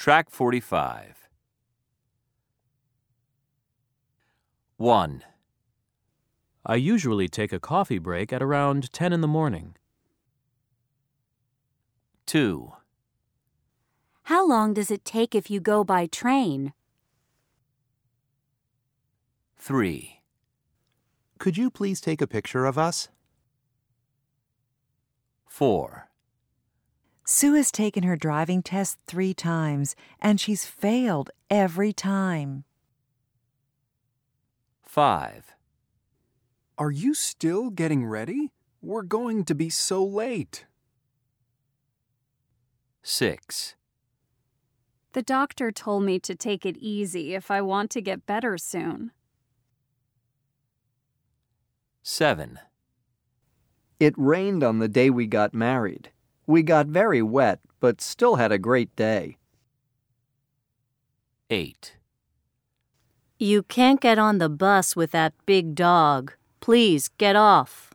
Track 45. 1, I usually take a coffee break at around 10 in the morning. 2, How long does it take if you go by train? 3, Could you please take a picture of us? 4, Sue has taken her driving test three times, and she's failed every time. 5, Are you still getting ready? We're going to be so late. 6, The doctor told me to take it easy if I want to get better soon. 7, It rained on the day we got married. We got very wet, but still had a great day. 8, You can't get on the bus with that big dog. Please get off.